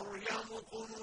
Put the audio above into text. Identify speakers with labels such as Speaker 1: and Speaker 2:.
Speaker 1: مَرْيَمُ اقْنُتِي